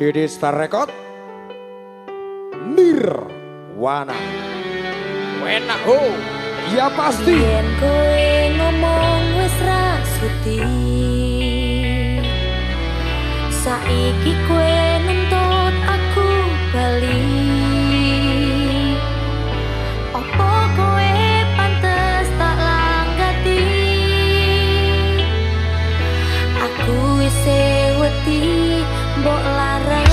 Didi Star Record. Nirwana. Enak ho. Ya pasti. Yen kowe ngomong wis rasuti Saiki kowe nuntut aku bali. Apa kowe pantes tak langgati? Aku wis wedi mbok larang.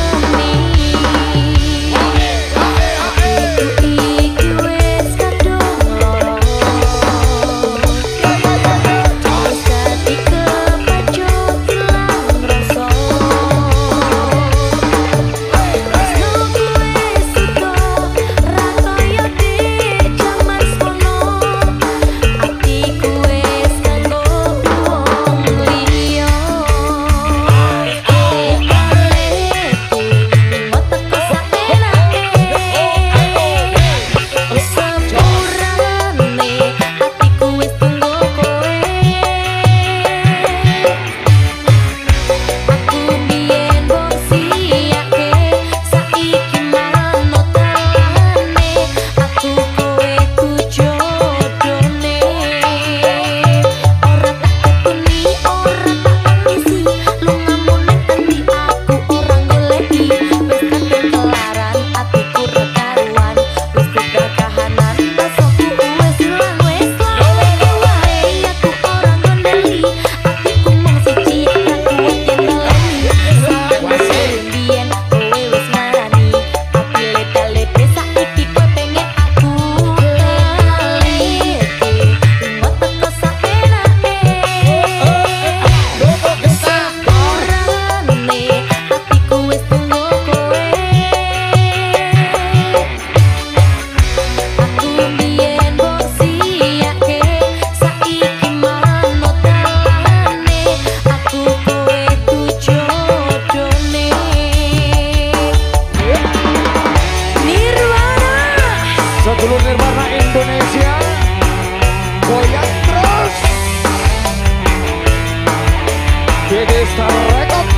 Sedulur Nirwana Indonesia. Goyang terus Dede Star Record